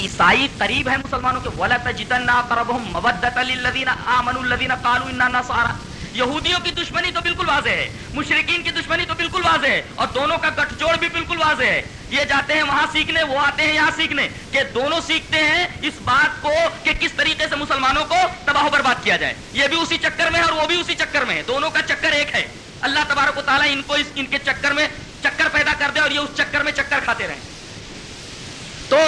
عیسائی قریب ہے مسلمانوں کے، ولا تجدن قربهم مودۃ للذین آمنوا الذین قالوا اننا نصارى۔ یہودیوں کی دشمنی تو بالکل واضح ہے مشرقین کی دشمنی تو بالکل واضح ہے، اور دونوں کا گٹھ جوڑ بھی بالکل واضح ہے۔ یہ جاتے ہیں وہاں سیکھنے، وہ آتے ہیں یہاں سیکھنے کہ دونوں سیکھتے ہیں اس بات کو کہ کس طریقے سے مسلمانوں کو تباہ و برباد کیا جائے۔ یہ بھی اسی چکر میں ہے اور وہ بھی اسی چکر میں ہے۔ دونوں کا چکر ایک ہے۔ اللہ تبارک و تعالیٰ ان کو اس، ان کے چکر میں چکر پیدا کر دے اور یہ اس چکر میں چکر کھاتے رہیں۔ تو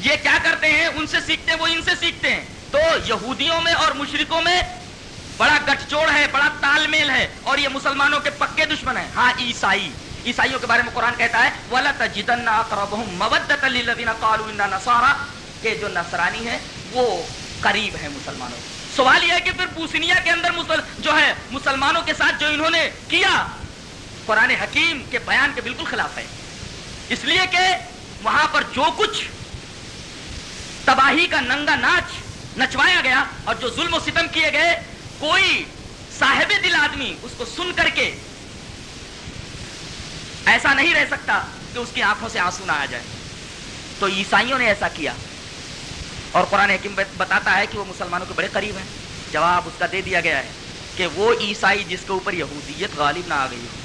یہ کیا کرتے ہیں؟ ان سے سیکھتے ہیں، وہ ان سے سیکھتے ہیں۔ تو یہودیوں میں اور مشرقوں میں بڑا گٹھ جوڑ ہے، بڑا تال میل ہے اور یہ مسلمانوں کے پکے دشمن ہیں۔ ہاں عیسائی۔ عیسائیوں کے بارے میں قرآن کہتا ہے ولا تجدن اقربهم کہ جو نصرانی ہے وہ قریب ہے مسلمانوں۔ سوال یہ ہے کہ پھر بوسنیا کے اندر مسل... جو ہے، مسلمانوں کے ساتھ جو انہوں نے کیا؟ قرآن حکیم کے بیان کے بالکل خلاف ہے۔ اس لیے کہ وہاں پر جو کچھ تباہی کا ننگا ناچ نچوایا گیا اور جو ظلم و ستم کیے گئے، کوئی صاحب دل آدمی اس کو سن کر کے ایسا نہیں رہ سکتا کہ اس کی آنکھوں سے آنسو نہ آ جائے تو عیسائیوں نے ایسا کیا اور قرآن حکیم بتاتا ہے کہ وہ مسلمانوں کے بڑے قریب ہیں۔ جواب اس کا دے دیا گیا ہے کہ وہ عیسائی جس کے اوپر یہودیت غالب نہ آ گئی ہو۔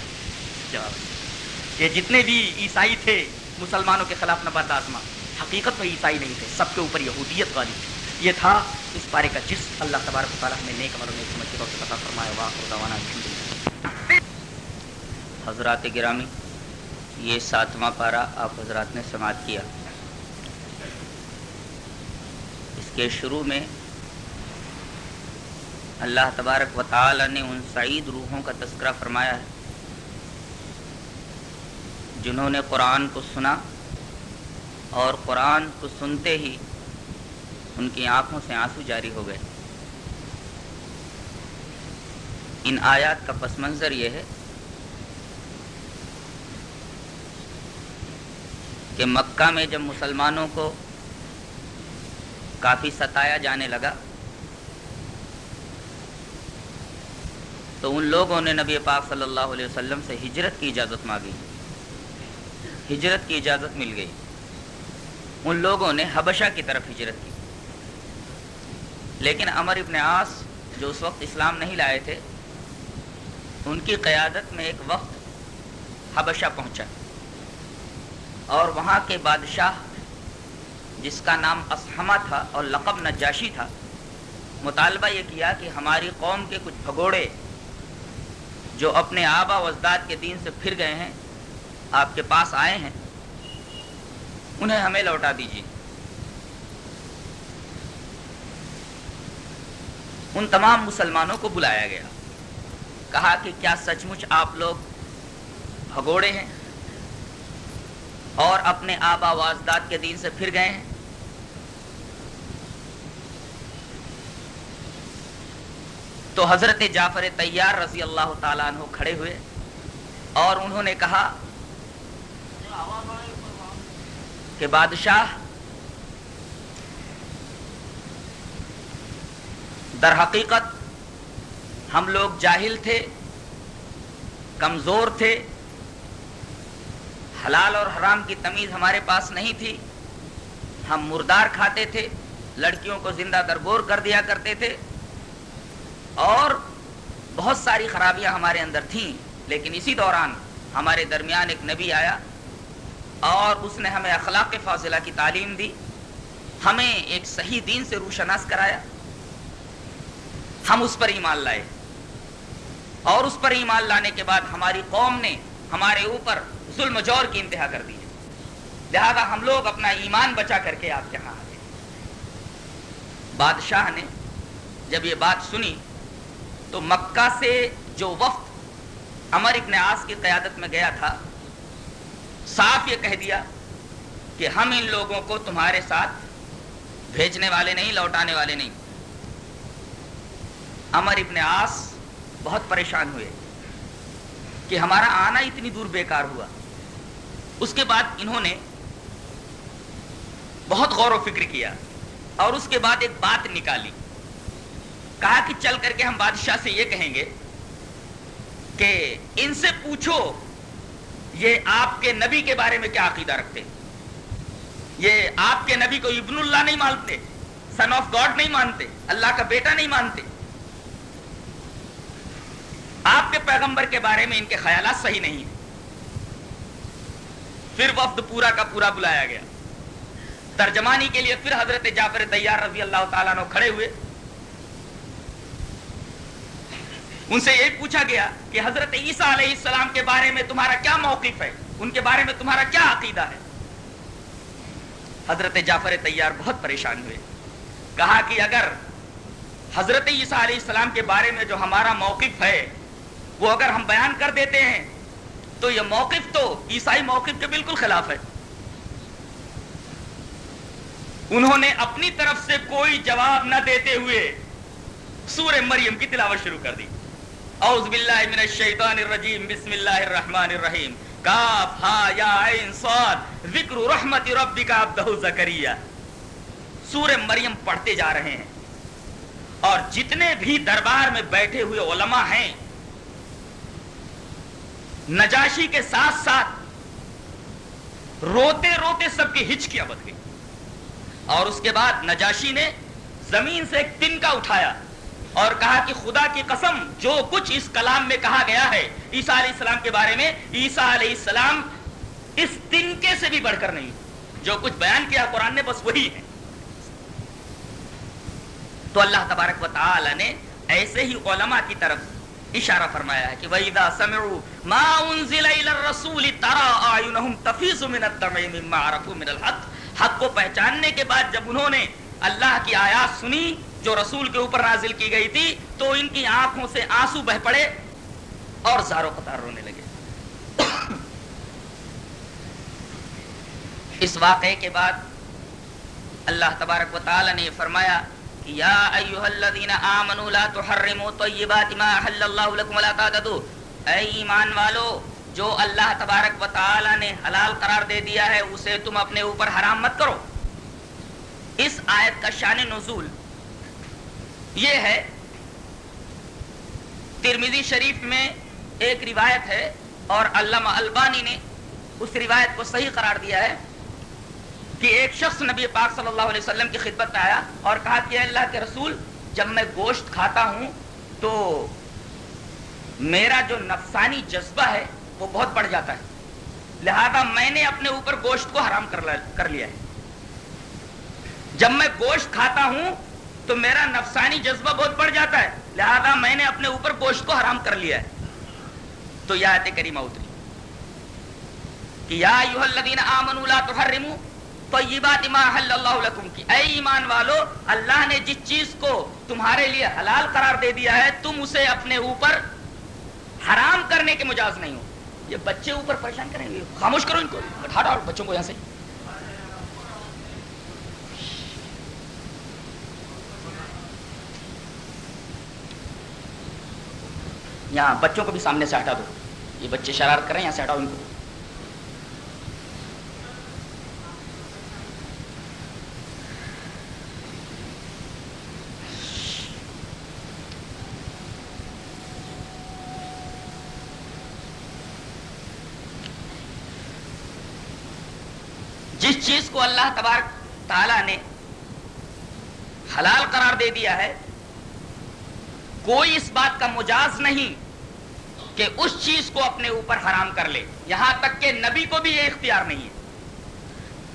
جواب یہ جتنے بھی عیسائی تھے، مسلمانوں کے خلاف نبات آزما۔ حقیقت میں عیسائی نہیں تھے، سب کے اوپر یہودیت غالب تھی۔ یہ تھا اس پارے کا جس اللہ تبارک تعالیٰ ہمیں نیک عمل نیک سمجھ کے پتا فرمائے۔ واقع دوانا حضرات گرامی، یہ ساتواں پارا آپ حضرات نے سماعت کیا۔ اس کے شروع میں اللہ تبارک و تعالی نے ان سعید روحوں کا تذکرہ فرمایا ہے، جنہوں نے قرآن کو سنا اور قرآن کو سنتے ہی ان کی آنکھوں سے آنسو جاری ہو گئے۔ ان آیات کا پس منظر یہ ہے کہ مکہ میں جب مسلمانوں کو کافی ستایا جانے لگا، تو ان لوگوں نے نبی پاک صلی اللہ علیہ وسلم سے ہجرت کی اجازت مانگی۔ ہجرت کی اجازت مل گئی۔ ان لوگوں نے حبشہ کی طرف ہجرت کی۔ لیکن عمر ابن عاص جو اس وقت اسلام نہیں لائے تھے، ان کی قیادت میں ایک وقت حبشہ پہنچا۔ اور وہاں کے بادشاہ، جس کا نام اسحمہ تھا اور لقب نجاشی تھا، مطالبہ یہ کیا کہ ہماری قوم کے کچھ بھگوڑے جو اپنے آبا و اجداد کے دین سے پھر گئے ہیں، آپ کے پاس آئے ہیں۔ انہیں ہمیں لوٹا دیجیے ان تمام مسلمانوں کو بلایا گیا۔ کہا کہ کیا سچ مچ آپ لوگ بھگوڑے ہیں اور اپنے آبا و اجداد کے دین سے پھر گئے ہیں؟ تو حضرت جعفر تیار رضی اللہ تعالیٰ عنہ کھڑے ہوئے اور انہوں نے کہا کہ بادشاہ، در حقیقت ہم لوگ جاہل تھے، کمزور تھے، حلال اور حرام کی تمیز ہمارے پاس نہیں تھی۔ ہم مردار کھاتے تھے، لڑکیوں کو زندہ درگور کر دیا کرتے تھے۔ اور بہت ساری خرابیاں ہمارے اندر تھیں، لیکن اسی دوران ہمارے درمیان ایک نبی آیا۔ اور اس نے ہمیں اخلاق فاضلہ کی تعلیم دی، ہمیں ایک صحیح دین سے روشناس کرایا، ہم اس پر ایمان لائے۔ اور اس پر ایمان لانے کے بعد ہماری قوم نے ہمارے اوپر ظلم جور کی انتہا کر دی ہے۔ لہذا ہم لوگ اپنا ایمان بچا کر کے آپ کے یہاں آ گئے بادشاہ نے جب یہ بات سنی، تو مکہ سے جو وقت عمر ابن آس کی قیادت میں گیا تھا صاف یہ کہہ دیا کہ ہم ان لوگوں کو تمہارے ساتھ بھیجنے والے نہیں، لوٹانے والے نہیں۔ عمر ابن آس بہت پریشان ہوئے کہ ہمارا آنا اتنی دور بیکار ہوا۔ اس کے بعد انہوں نے بہت غور و فکر کیا اور اس کے بعد ایک بات نکالی۔ کہا کہ چل کر کے ہم بادشاہ سے یہ کہیں گے کہ ان سے پوچھو یہ آپ کے نبی کے بارے میں کیا عقیدہ رکھتے یہ آپ کے نبی کو ابن اللہ نہیں مانتے سن آف گاڈ نہیں مانتے، اللہ کا بیٹا نہیں مانتے۔ آپ کے پیغمبر کے بارے میں ان کے خیالات صحیح نہیں ہیں۔ پھر وفد پورا کا پورا بلایا گیا۔ ترجمانی کے لیے پھر حضرت جعفر تیار رضی اللہ تعالیٰ نے کھڑے ہوئے۔ ان سے یہ پوچھا گیا کہ حضرت عیسیٰ علیہ السلام کے بارے میں تمہارا کیا موقف ہے؟ ان کے بارے میں تمہارا کیا عقیدہ ہے؟ حضرت جعفر تیار بہت پریشان ہوئے۔ کہا کہ اگر حضرت عیسیٰ علیہ السلام کے بارے میں جو ہمارا موقف ہے، وہ اگر ہم بیان کر دیتے ہیں، تو یہ موقف تو عیسائی موقف کے بالکل خلاف ہے۔ انہوں نے اپنی طرف سے کوئی جواب نہ دیتے ہوئے سورہ مریم کی تلاوت شروع کر دی۔ اعوذ باللہ من الشیطان الرجیم، بسم اللہ الرحمن الرحیم۔ کاف، ہا، یا، عین، صاد، ذکر رحمت ربک عبدہ زکریہ سورہ مریم پڑھتے جا رہے ہیں۔ اور جتنے بھی دربار میں بیٹھے ہوئے علماء ہیں، نجاشی کے ساتھ ساتھ روتے روتے سب کی ہچکیاں بد گئی۔ اور اس کے بعد نجاشی نے زمین سے ایک تن کا اٹھایا۔ اور کہا کہ خدا کی قسم جو کچھ اس کلام میں کہا گیا ہے، عیسیٰ علیہ السلام کے بارے میں، عیسیٰ علیہ السلام اس تنکے سے بھی بڑھ کر نہیں، جو کچھ بیان کیا قرآن نے بس وہی ہے۔ تو اللہ تبارک و تعالی نے ایسے ہی علماء کی طرف اشارہ فرمایا ہے کہ وَإِذَا سَمِعُوا مَا أُنزِلَ إِلَى الرَّسُولِ تَرَى آئِنَهُمْ تَفِيزُ مِنَ الدَّمَعِ مِمَّا عَرَفُوا مِنَ الْحَقِّ۔ حق کو پہچاننے کے بعد جب انہوں نے اللہ کی آیات سنی جو رسول کے اوپر نازل کی گئی تھی، تو ان کی آنکھوں سے آنسو بہ پڑے اور زارو قطار رونے لگے۔ اس واقعے کے بعد اللہ تبارک و تعالی نے فرمایا یا ایوہ الذین آمنوا لا تحرموا طیبات ما حل اللہ لکم ولا تعددوا اے ایمان والو، جو اللہ تبارک و تعالی نے حلال قرار دے دیا ہے، اسے تم اپنے اوپر حرام مت کرو۔ اس آیت کا شان نزول یہ ہے ترمیزی شریف میں ایک روایت ہے اور علامہ البانی نے اس روایت کو صحیح قرار دیا ہے کہ ایک شخص نبی پاک صلی اللہ علیہ وسلم کی خدمت میں آیا اور کہا کہ اللہ کے رسول، جب میں گوشت کھاتا ہوں تو میرا جو نفسانی جذبہ ہے وہ بہت بڑھ جاتا ہے۔ لہذا میں نے اپنے اوپر گوشت کو حرام کر لیا ہے۔ جب میں گوشت کھاتا ہوں تو میرا نفسانی جذبہ بہت بڑھ جاتا ہے۔ لہذا میں نے اپنے اوپر گوشت کو حرام کر لیا ہے۔ تو یہ آیت کریمہ اتری۔ کہ یا ایوہ الذین آمنوا لا تحرموا طیبات ما حل اللہ لکم کی۔ اے ایمان والو، اللہ نے جس چیز کو تمہارے لیے حلال قرار دے دیا ہے، تم اسے اپنے اوپر حرام کرنے کے مجاز نہیں ہو۔ یہ بچے اوپر پریشان کریں گے۔ خاموش کرو ان کو۔ ہٹاؤ بچوں کو یہاں سے۔ یہاں بچوں کو بھی سامنے سے ہٹا دو۔ یہ بچے شرارت کریں یہاں سے ہٹاؤ ان کو۔ جس چیز کو اللہ تبارک تعالی نے حلال قرار دے دیا ہے، کوئی اس بات کا مجاز نہیں کہ اس چیز کو اپنے اوپر حرام کر لے۔ یہاں تک کہ نبی کو بھی یہ اختیار نہیں ہے۔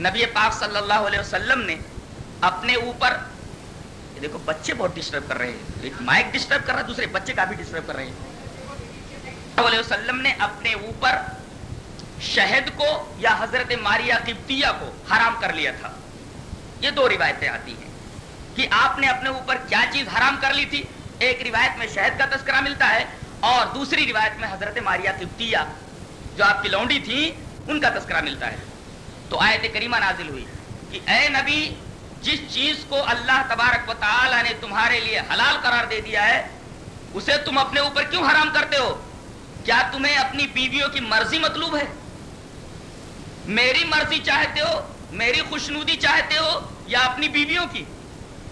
نبی پاک صلی اللہ علیہ وسلم نے اپنے اوپر دیکھو بچے بہت ڈسٹرب کر رہے ہیں۔ ایک مائک ڈسٹرب کر رہا ہے، دوسرے بچے کا بھی ڈسٹرب کر رہے ہیں۔ علیہ وسلم نے اپنے اوپر شہد کو یا حضرت ماریا قبطیہ کو حرام کر لیا تھا۔ یہ دو روایتیں آتی ہیں کہ آپ نے اپنے اوپر کیا چیز حرام کر لی تھی۔ ایک روایت میں شہد کا تذکرہ ملتا ہے اور دوسری روایت میں حضرت ماریا قبطیہ جو آپ کی لونڈی تھی ان کا تذکرہ ملتا ہے۔ تو آیت کریمہ نازل ہوئی کہ اے نبی، جس چیز کو اللہ تبارک و تعالی نے تمہارے لیے حلال قرار دے دیا ہے، اسے تم اپنے اوپر کیوں حرام کرتے ہو؟ کیا تمہیں اپنی بیویوں کی مرضی مطلوب ہے؟ میری مرضی چاہتے ہو، میری خوشنودی چاہتے ہو یا اپنی بیویوں کی؟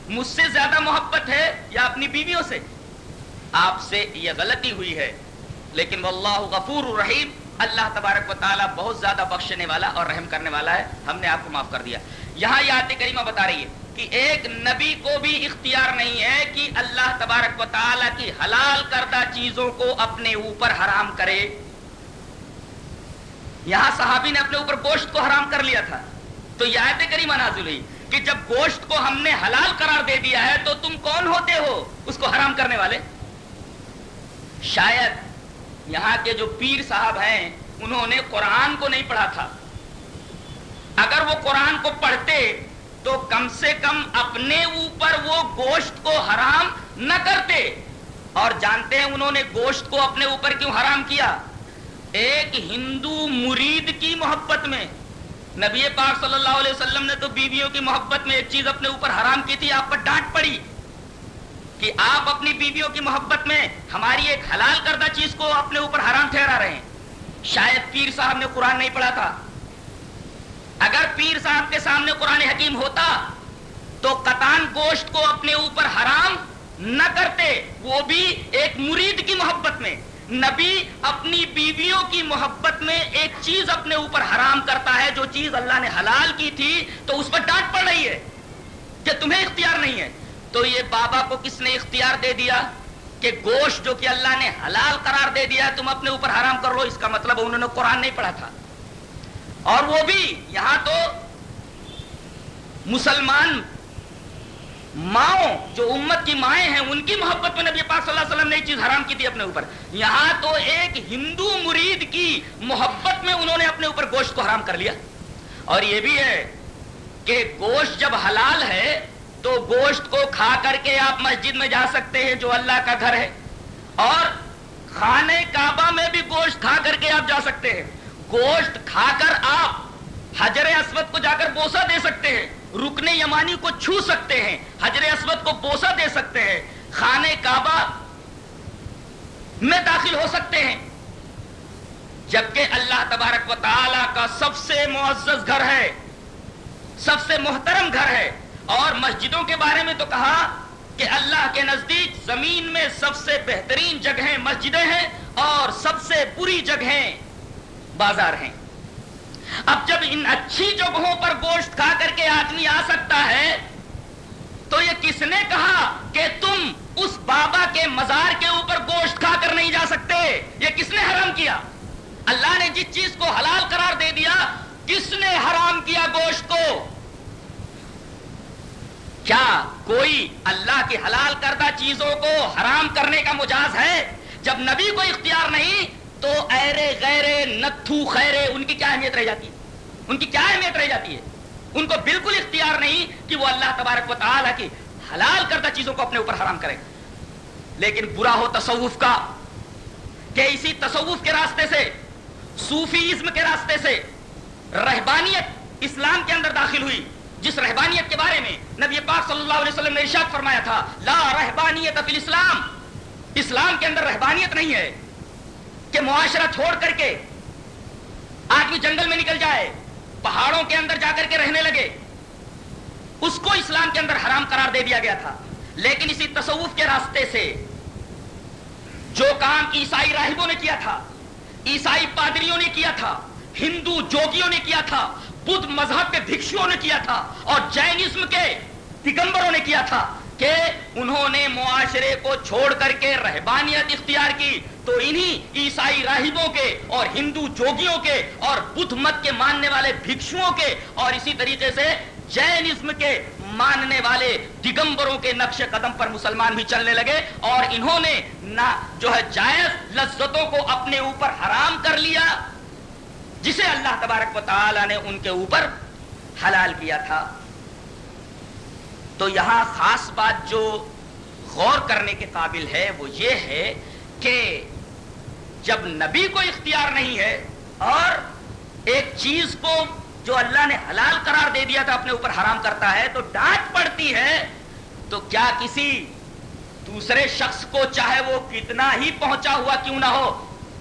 مجھ سے زیادہ محبت ہے یا اپنی بیویوں سے؟ آپ سے یہ غلطی ہوئی ہے۔ لیکن واللہ غفور الرحیم، اللہ تبارک و تعالیٰ بہت زیادہ بخشنے والا اور رحم کرنے والا ہے۔ ہم نے آپ کو معاف کر دیا۔ یہاں یہ آتے کریمہ بتا رہی ہے کہ ایک نبی کو بھی اختیار نہیں ہے کہ اللہ تبارک و تعالی کی حلال کردہ چیزوں کو اپنے اوپر حرام کرے۔ یہاں صحابی نے اپنے اوپر گوشت کو حرام کر لیا تھا۔ تو یہ آیت کریمہ نازل ہوئی کہ جب گوشت کو ہم نے حلال قرار دے دیا ہے تو تم کون ہوتے ہو اس کو حرام کرنے والے؟ شاید یہاں کے جو پیر صاحب ہیں، انہوں نے قرآن کو نہیں پڑھا تھا۔ اگر وہ قرآن کو پڑھتے، تو کم سے کم اپنے اوپر وہ گوشت کو حرام نہ کرتے۔ اور جانتے ہیں انہوں نے گوشت کو اپنے اوپر کیوں حرام کیا؟ ایک ہندو مرید کی محبت میں۔ نبی پاک صلی اللہ علیہ وسلم نے تو بیویوں کی محبت میں ایک چیز اپنے اوپر حرام کی تھی، آپ پر ڈانٹ پڑی۔ کہ آپ اپنی بیویوں کی محبت میں ہماری ایک حلال کردہ چیز کو اپنے اوپر حرام ٹھہرا رہے ہیں۔ شاید پیر صاحب نے قرآن نہیں پڑھا تھا۔ اگر پیر صاحب کے سامنے قرآن حکیم ہوتا تو قطان گوشت کو اپنے اوپر حرام نہ کرتے، وہ بھی ایک مرید کی محبت میں۔ نبی اپنی بیویوں کی محبت میں ایک چیز اپنے اوپر حرام کرتا ہے، جو چیز اللہ نے حلال کی تھی تو اس پر ڈانٹ پڑ رہی ہے کہ تمہیں اختیار نہیں ہے۔ تو یہ بابا کو کس نے اختیار دے دیا کہ گوشت جو کہ اللہ نے حلال قرار دے دیا تم اپنے اوپر حرام کر لو اس کا مطلب انہوں نے قرآن نہیں پڑھا تھا۔ اور وہ بھی یہاں تو مسلمان ماؤں جو امت کی مائیں ہیں، ان کی محبت میں نبی پاک صلی اللہ علیہ وسلم نے چیز حرام کی تھی اپنے اوپر۔ یہاں تو ایک ہندو مرید کی محبت میں انہوں نے اپنے اوپر گوشت کو حرام کر لیا۔ اور یہ بھی ہے کہ گوشت جب حلال ہے تو گوشت کو کھا کر کے آپ مسجد میں جا سکتے ہیں جو اللہ کا گھر ہے۔ اور خانے کعبہ میں بھی گوشت کھا کر کے آپ جا سکتے ہیں۔ گوشت کھا کر آپ حجر اسود کو جا کر بوسا دے سکتے ہیں۔ رکنے یمانی کو چھو سکتے ہیں۔ حجر اسود کو بوسا دے سکتے ہیں۔ خانے کعبہ میں داخل ہو سکتے ہیں۔ جبکہ اللہ تبارک و تعالی کا سب سے معزز گھر ہے۔ سب سے محترم گھر ہے۔ اور مسجدوں کے بارے میں تو کہا کہ اللہ کے نزدیک زمین میں سب سے بہترین جگہیں مسجدیں ہیں اور سب سے بری جگہیں بازار ہیں۔ اب جب ان اچھی جگہوں پر گوشت کھا کر کے آدمی آ سکتا ہے، تو یہ کس نے کہا کہ تم اس بابا کے مزار کے اوپر گوشت کھا کر نہیں جا سکتے؟ یہ کس نے حرام کیا؟ اللہ نے جس چیز کو حلال قرار دے دیا، کس نے حرام کیا گوشت کو؟ کیا کوئی اللہ کی حلال کردہ چیزوں کو حرام کرنے کا مجاز ہے؟ جب نبی کو اختیار نہیں، تو ایرے غیرے نتھو خیرے ان کی کیا اہمیت رہ جاتی ہے؟ ان کی کیا اہمیت رہ جاتی ہے؟ ان کو بالکل اختیار نہیں کہ وہ اللہ تبارک و تعالی کی حلال کردہ چیزوں کو اپنے اوپر حرام کرے لیکن برا ہو تصوف کا، کہ اسی تصوف کے راستے سے صوفیزم کے راستے سے رہبانیت اسلام کے اندر داخل ہوئی۔ جس رہبانیت کے بارے میں نبی پاک صلی اللہ علیہ وسلم نے ارشاد فرمایا تھا، لا رہبانیت فی الاسلام، اسلام کے اندر رہبانیت نہیں ہے کہ معاشرہ چھوڑ کر کے آدمی جنگل میں نکل جائے، پہاڑوں کے اندر جا کر کے رہنے لگے، اس کو اسلام کے اندر حرام قرار دے دیا گیا تھا۔ لیکن اسی تصوف کے راستے سے جو کام عیسائی راہبوں نے کیا تھا، عیسائی پادریوں نے کیا تھا، ہندو جوگیوں نے کیا تھا بدھ مذہب کے بھکشوں نے کیا تھا اور جینزم کے دگمبروں نے کیا تھا کہ انہوں نے معاشرے کو چھوڑ کر کے رہبانیت اختیار کی تو انہی عیسائی راہبوں کے اور ہندو جوگیوں کے اور بدھ مت کے ماننے والے بھکشوؤں کے اور اسی طریقے سے جینزم کے ماننے والے دگمبروں کے نقش قدم پر مسلمان بھی چلنے لگے اور انہوں نے نہ جو ہے جائز لذتوں کو اپنے اوپر حرام کر لیا جسے اللہ تبارک و تعالی نے ان کے اوپر حلال کیا تھا۔ تو یہاں خاص بات جو غور کرنے کے قابل ہے وہ یہ ہے کہ جب نبی کو اختیار نہیں ہے اور ایک چیز کو جو اللہ نے حلال قرار دے دیا تھا اپنے اوپر حرام کرتا ہے تو ڈانٹ پڑتی ہے، تو کیا کسی دوسرے شخص کو چاہے وہ کتنا ہی پہنچا ہوا کیوں نہ ہو،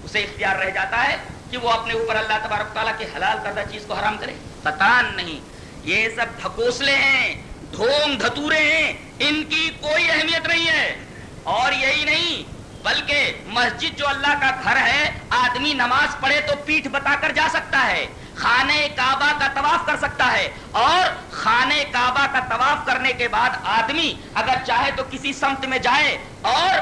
اسے اختیار رہ جاتا ہے؟ کہ وہ اپنے اوپر اللہ تبارک تعالیٰ کی حلال کردہ چیز کو حرام کرے۔ قطان نہیں، یہ سب ڈھکوسلے ہیں ڈھونگ دھتورے ہیں، ان کی کوئی اہمیت نہیں ہے۔ اور یہی نہیں، بلکہ مسجد جو اللہ کا گھر ہے، آدمی نماز پڑھے تو پیٹھ بتا کر جا سکتا ہے، خانہ کعبہ کا طواف کر سکتا ہے۔ اور خانہ کعبہ کا طواف کرنے کے بعد آدمی اگر چاہے تو کسی سمت میں جائے اور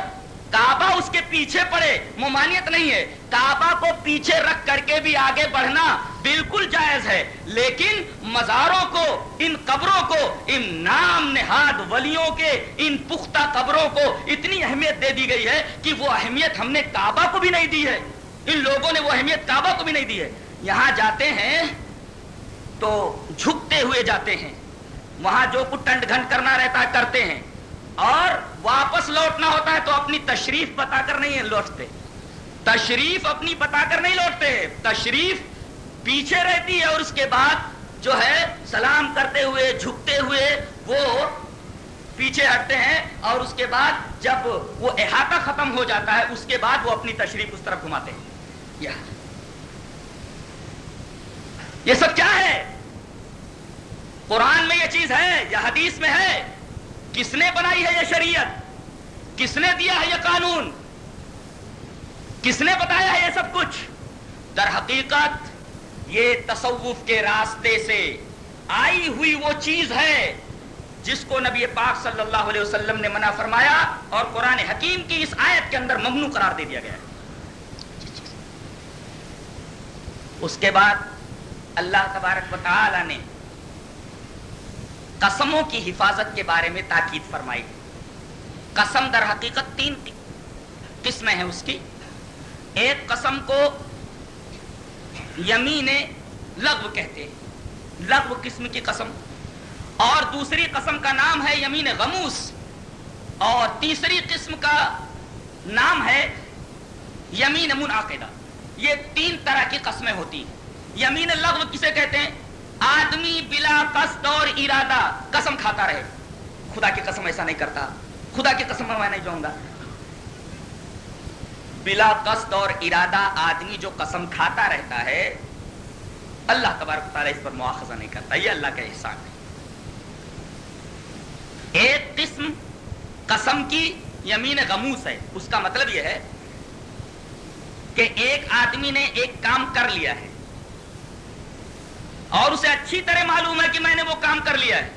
کعبہ اس کے پیچھے پڑے ممانیت نہیں ہے۔ کعبہ کو پیچھے رکھ کر کے بھی آگے بڑھنا بالکل جائز ہے، لیکن مزاروں کو، ان قبروں کو، ان نام نہاد ولیوں کے، ان پختہ قبروں کو اتنی اہمیت دے دی گئی ہے کہ وہ اہمیت ہم نے کعبہ کو بھی نہیں دی ہے۔ ان لوگوں نے وہ اہمیت کعبہ کو بھی نہیں دی ہے۔ یہاں جاتے ہیں تو جھکتے ہوئے جاتے ہیں۔ وہاں جو کچھ ٹنڈ گھنٹ کرنا رہتا ہے کرتے ہیں۔ اور واپس لوٹنا ہوتا ہے تو اپنی تشریف بتا کر نہیں لوٹتے۔ تشریف اپنی بتا کر نہیں لوٹتے۔ تشریف پیچھے رہتی ہے اور اس کے بعد جو ہے سلام کرتے ہوئے، جھکتے ہوئے وہ پیچھے ہٹتے ہیں اور اس کے بعد جب وہ احاطہ ختم ہو جاتا ہے، اس کے بعد وہ اپنی تشریف اس طرف گھماتے ہیں۔ یہ سب کیا ہے؟ قرآن میں یہ چیز ہے یا حدیث میں ہے؟ کس نے بنائی ہے یہ شریعت؟ کس نے دیا ہے یہ قانون؟ کس نے بتایا ہے یہ سب کچھ؟ در حقیقت یہ تصوف کے راستے سے آئی ہوئی وہ چیز ہے جس کو نبی پاک صلی اللہ علیہ وسلم نے منع فرمایا اور قرآن حکیم کی اس آیت کے اندر ممنوع قرار دے دیا گیا ہے۔ اس کے بعد اللہ تبارک و تعالی نے قسموں کی حفاظت کے بارے میں تاکید فرمائی۔ قسم در حقیقت تین قسمیں ہیں اس کی۔ ایک قسم کو یمین لغو کہتے ہیں۔ لغو قسم کی قسم۔ اور دوسری قسم کا نام ہے یمین غموس۔ اور تیسری قسم کا نام ہے یمین منعقدہ۔ یہ تین طرح کی قسمیں ہوتی ہیں۔ یمین لغو کسے کہتے ہیں؟ آدمی بلا قصد اور ارادہ قسم کھاتا رہے۔ خدا کی قسم ایسا نہیں کرتا۔ خدا کی قسم میں نہیں جاؤں گا۔ بلا قصد اور ارادہ آدمی جو قسم کھاتا رہتا ہے، اللہ تبارک تعالیٰ اس پر مواخذہ نہیں کرتا، یہ اللہ کا احسان ہے۔ ایک قسم قسم کی یمین غموس ہے۔ اس کا مطلب یہ ہے کہ ایک آدمی نے ایک کام کر لیا ہے اور اسے اچھی طرح معلوم ہے کہ میں نے وہ کام کر لیا ہے۔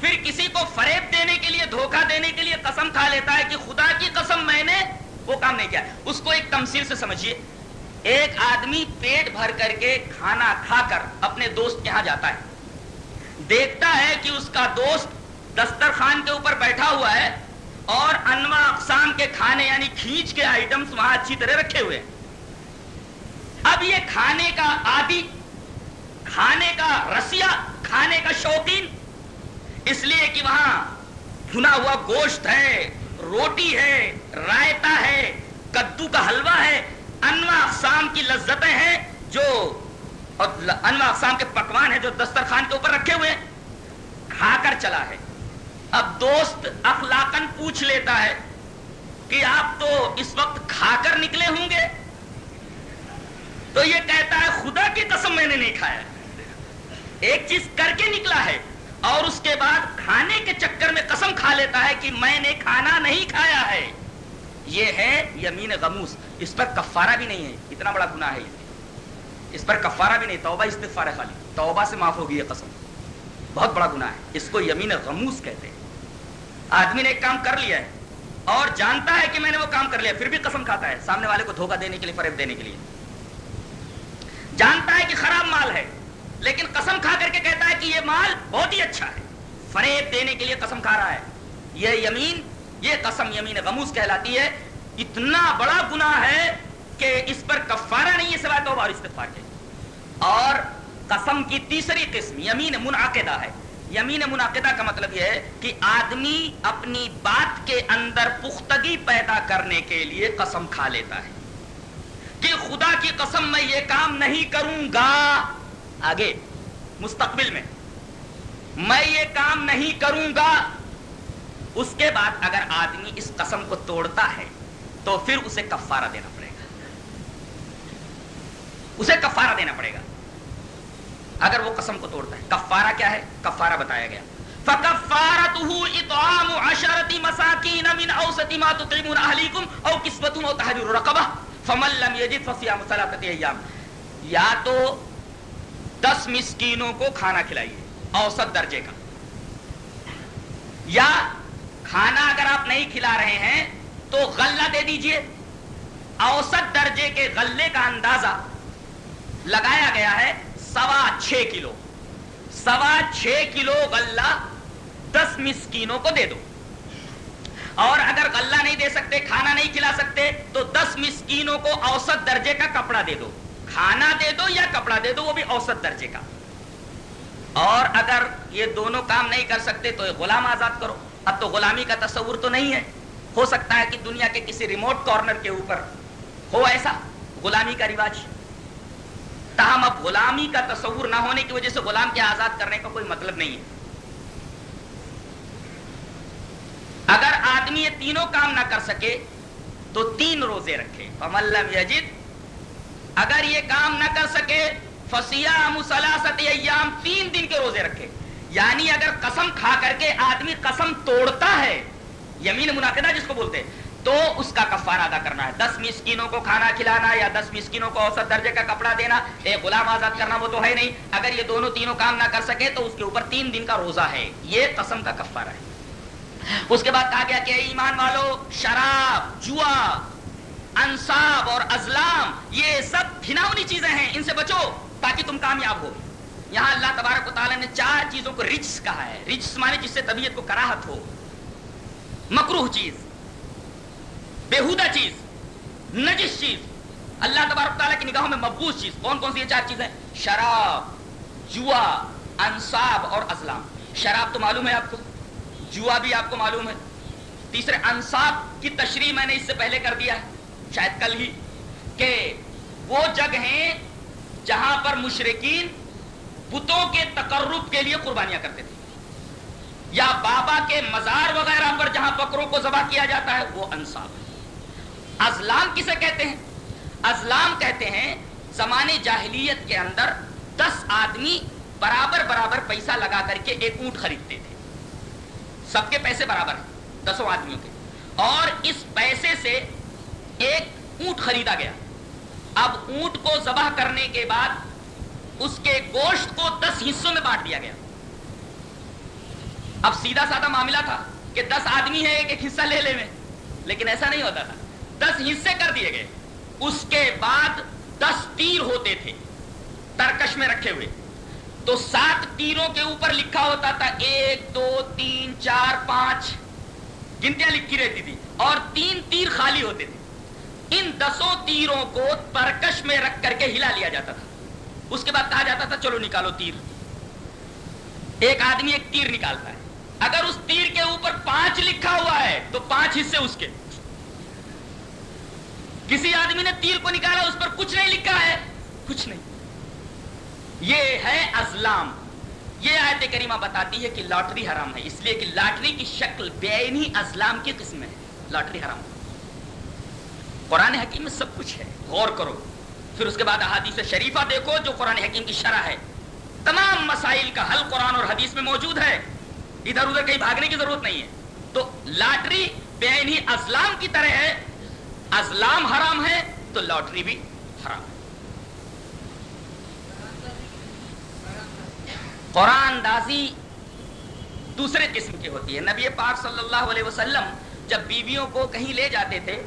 پھر کسی کو فریب دینے کے لیے، دھوکہ دینے کے لیے قسم کھا لیتا ہے کہ خدا کی قسم میں نے وہ کام نہیں کیا۔ اس کو ایک تمثیل سے سمجھیے۔ ایک آدمی پیٹ بھر کر کے کھانا کھا کر اپنے دوست کے یہاں جاتا ہے۔ دیکھتا ہے کہ اس کا دوست دسترخوان کے اوپر بیٹھا ہوا ہے اور انواع اقسام کے کھانے یعنی کھینچ کے آئٹمس وہاں اچھی طرح رکھے ہوئے ہیں۔ اب یہ کھانے کا عادی، کھانے کا رسیا کھانے کا شوقین۔ اس لیے کہ وہاں بھنا ہوا گوشت ہے، روٹی ہے رائتا ہے، کدو کا حلوہ ہے، انواع اقسام کی لذتیں ہیں جو انواع اقسام کے پکوان ہیں جو دسترخوان کے اوپر رکھے ہوئے کھا کر چلا ہے۔ اب دوست اخلاقن پوچھ لیتا ہے کہ آپ تو اس وقت کھا کر نکلے ہوں گے؟ تو یہ کہتا ہے، خدا کی قسم میں نے نہیں کھایا۔ ایک چیز کر کے نکلا ہے اور اس کے بعد کھانے کے چکر میں قسم کھا لیتا ہے کہ میں نے کھانا نہیں کھایا ہے۔ یہ ہے یمین غموس۔ اس پر کفارہ بھی نہیں ہے۔ اتنا بڑا گناہ ہے اس پر کفارہ بھی نہیں، توبہ استغفار ہے خالی توبہ سے معاف ہوگی یہ قسم۔ بہت بڑا گناہ ہے۔ اس کو یمین غموس کہتے ہیں۔ آدمی نے ایک کام کر لیا ہے اور جانتا ہے کہ میں نے وہ کام کر لیا، پھر بھی قسم کھاتا ہے، سامنے والے کو دھوکہ دینے کے لیے، فریب دینے کے لیے۔ جانتا ہے کہ خراب مال ہے، لیکن قسم کھا کر کے کہتا ہے کہ یہ مال بہت ہی اچھا ہے۔ فریب دینے کے لیے قسم کھا رہا ہے۔ یہ یمین یہ قسم یمین غموس کہلاتی ہے، اتنا بڑا گناہ ہے کہ اس پر کفارہ نہیں ہے سوائے تو اور استغفار کے۔ اور قسم کی تیسری قسم، یمین منعقدہ ہے۔ یمین منعقدہ کا مطلب یہ ہے کہ آدمی اپنی بات کے اندر پختگی پیدا کرنے کے لیے قسم کھا لیتا ہے۔ کہ خدا کی قسم میں یہ کام نہیں کروں گا۔ آگے، مستقبل میں میں یہ کام نہیں کروں گا۔ اس کے بعد اگر آدمی اس قسم کو توڑتا ہے، تو پھر اسے کفارہ دینا پڑے گا۔ اسے کفارہ دینا پڑے گا۔ اگر وہ قسم کو توڑتا ہے، کفارہ کیا ہے؟ کفارہ بتایا گیا۔ فَكَفَّارَتُهُ إِطْعَامُ عَشَرَةِ مَسَاكِينَ مِنْ أَوْسَطِ مَا تُطْعِمُونَ أَهْلِيكُمْ أَوْ أَوْ تَحْرِيرُ رَقَبَةٍ یا تو دس مسکینوں کو کھانا کھلائیے، اوسط درجے کا۔ یا کھانا اگر آپ نہیں کھلا رہے ہیں تو غلہ دے دیجیے۔ اوسط درجے کے غلے کا اندازہ لگایا گیا ہے سوا چھ کلو۔ سوا چھ کلو غلہ دس مسکینوں کو دے دو۔ اور اگر غلہ نہیں دے سکتے، کھانا نہیں کھلا سکتے، تو دس مسکینوں کو اوسط درجے کا کپڑا دے دو۔ کھانا دے دو یا کپڑا دے دو، وہ بھی اوسط درجے کا۔ اور اگر یہ دونوں کام نہیں کر سکتے تو غلام آزاد کرو۔ اب تو غلامی کا تصور تو نہیں ہے۔ ہو سکتا ہے کہ دنیا کے کسی ریموٹ کارنر کے اوپر ہو ایسا غلامی کا رواج۔ تاہم اب غلامی کا تصور نہ ہونے کی وجہ سے غلام کے آزاد کرنے کا کوئی مطلب نہیں ہے۔ اگر آدمی یہ تینوں کام نہ کر سکے تو تین روزے رکھے۔ فملم یجد اگر یہ کام نہ کر سکے فسیام سلاست ایام تین دن کے روزے رکھے۔ یعنی اگر قسم کھا کر کے آدمی قسم توڑتا ہے، یمین منعقدہ جس کو بولتے ہیں، تو اس کا کفارہ ادا کرنا ہے۔ دس مسکینوں کو کھانا کھلانا یا دس مسکینوں کو اوسط درجے کا کپڑا دینا، ایک غلام آزاد کرنا وہ تو ہے نہیں۔ اگر یہ دونوں تینوں کام نہ کر سکے تو اس کے اوپر تین دن کا روزہ ہے۔ یہ قسم کا کفارہ ہے۔ اس کے بعد کہا گیا کہ ایمان والو، شراب، جوا، انصاب اور ازلام، یہ سب گھناونی چیزیں ہیں۔ ان سے بچو تاکہ تم کامیاب ہو۔ یہاں اللہ تبارک و تعالیٰ نے چار چیزوں کو رچس کہا ہے۔ رچس مانے جس سے طبیعت کو کراہت ہو۔ مکروح چیز بےحودہ چیز، نجس چیز۔ اللہ تبارک تعالیٰ کی نگاہوں میں مبوس چیز۔ کون کون سی یہ چار چیزیں؟ شراب، جوا، انصاب اور ازلام۔ شراب تو معلوم ہے آپ کو، جوا بھی آپ کو معلوم ہے۔ تیسرے، انصاب کی تشریح میں نے اس سے پہلے کر دیا ہے، شاید کل ہی، کہ وہ جگ ہیں جہاں پر مشرقین بتوں کے تقرب کے لیے قربانیاں کرتے تھے۔ یا بابا کے مزار وغیرہ پر جہاں بکروں کو ذبح کیا جاتا ہے، وہ انصاب ہے ازلام کسے کہتے ہیں؟ ازلام کہتے ہیں، زمانے جاہلیت کے اندر دس آدمی برابر برابر پیسہ لگا کر کے ایک اونٹ خریدتے تھے۔ سب کے پیسے برابر ہیں، دسوں آدمیوں کے۔ اور اس پیسے سے ایک اونٹ خریدا گیا۔ اب اونٹ کو ذبح کرنے کے بعد اس کے گوشت کو دس حصوں میں بانٹ دیا گیا۔ اب سیدھا سادہ معاملہ تھا کہ دس آدمی ہے ایک ایک حصہ لے لے میں۔ لیکن ایسا نہیں ہوتا تھا۔ دس حصے کر دیے گئے۔ اس کے بعد دس تیر ہوتے تھے، ترکش میں رکھے ہوئے۔ تو سات تیروں کے اوپر لکھا ہوتا تھا، ایک، دو، تین، چار، پانچ۔ گنتیاں لکھی رہتی تھی اور تین تیر خالی ہوتے تھے۔ ان دسوں تیروں کو ترکش میں رکھ کر کے ہلا لیا جاتا تھا۔ اس کے بعد کہا جاتا تھا، چلو نکالو تیر۔ ایک آدمی ایک تیر نکالتا ہے۔ اگر اس تیر کے اوپر پانچ لکھا ہوا ہے، تو پانچ حصے اس کے۔ کسی آدمی نے تیر کو نکالا، اس پر کچھ نہیں لکھا ہے۔ کچھ نہیں۔ یہ ہے ازلام یہ آیت کریمہ بتاتی ہے کہ لاٹری حرام ہے۔ اس لیے کہ لاٹری کی شکل بے ازلام کی قسم ہے۔ لاٹری حرام۔ قرآن حکیم میں سب کچھ ہے۔ غور کرو۔ پھر اس کے بعد احادیث شریفہ دیکھو جو قرآن حکیم کی شرح ہے۔ تمام مسائل کا حل قرآن اور حدیث میں موجود ہے۔ ادھر ادھر کہیں بھاگنے کی ضرورت نہیں ہے۔ تو لاٹری بے ازلام کی طرح ہے۔ ازلام حرام ہے تو لاٹری بھی حرام ہے۔ قرآن دازی دوسرے قسم کی ہوتی ہے۔ نبی پاک صلی اللہ علیہ وسلم جب بیویوں کو کہیں لے جاتے تھے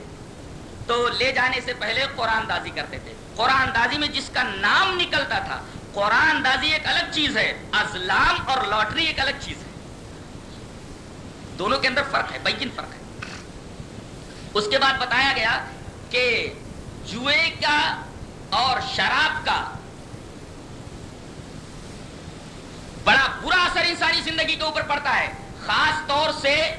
تو لے جانے سے پہلے قرآن دازی کرتے تھے۔ قرآن دازی میں جس کا نام نکلتا تھا، قرآن دازی ایک الگ چیز ہے، ازلام اور لاٹری ایک الگ چیز ہے۔ دونوں کے اندر فرق ہے، بین فرق ہے۔ اس کے بعد بتایا گیا کہ جوئے کا اور شراب کا بڑا برا اثر انسانی زندگی کے اوپر پڑتا ہے۔ خاص طور سے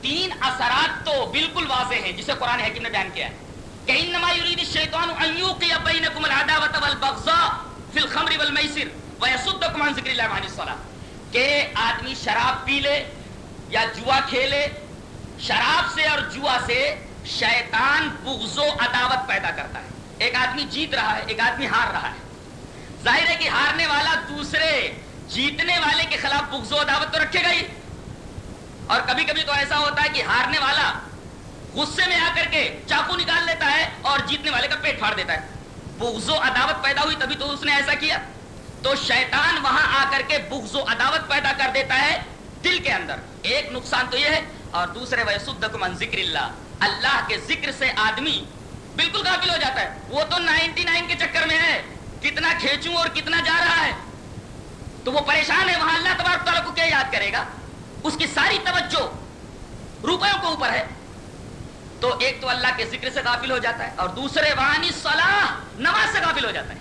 تین اثرات تو بالکل واضح ہیں، جسے قرآن حکیم نے بیان کیا ہے۔ کہ انما یرید الشیطان ان یوقع بینکم العداوۃ والبغضاء فی الخمر والمیسر ویصدکم عن ذکر اللہ وعن الصلاۃ۔ کہ آدمی شراب پی لے یا جوا کھیلے، شراب سے اور جوا سے شیطان بغض و عداوت پیدا کرتا ہے۔ ایک آدمی جیت رہا ہے، ایک آدمی ہار رہا ہے۔ ظاہر ہے کہ ہارنے والا دوسرے جیتنے والے کے خلاف بغض و عداوت تو رکھے گا ہی۔ اور کبھی کبھی تو ایسا ہوتا ہے کہ ہارنے والا غصے میں آ کر کے چاقو نکال لیتا ہے اور جیتنے والے کا پیٹ پھاڑ دیتا ہے۔ بغض و عداوت پیدا ہوئی تبھی تو اس نے ایسا کیا۔ تو شیطان وہاں آ کر کے بغض و عداوت پیدا کر دیتا ہے دل کے اندر۔ ایک نقصان تو یہ ہے۔ اور دوسرے من ذکر اللہ اللہ کے ذکر سے آدمی بالکل قابل ہو جاتا ہے۔ وہ تو نائنٹی نائن کے چکر میں ہے۔ کتنا کھینچوں اور کتنا جا رہا ہے۔ تو وہ پریشان ہے۔ وہاں اللہ تبارک تعالیٰ کو کیا یاد کرے گا؟ اس کی ساری توجہ روپیوں کے اوپر ہے۔ تو ایک تو اللہ کے ذکر سے قابل ہو جاتا ہے اور دوسرے وانی صلاح نماز سے قابل ہو جاتا ہے۔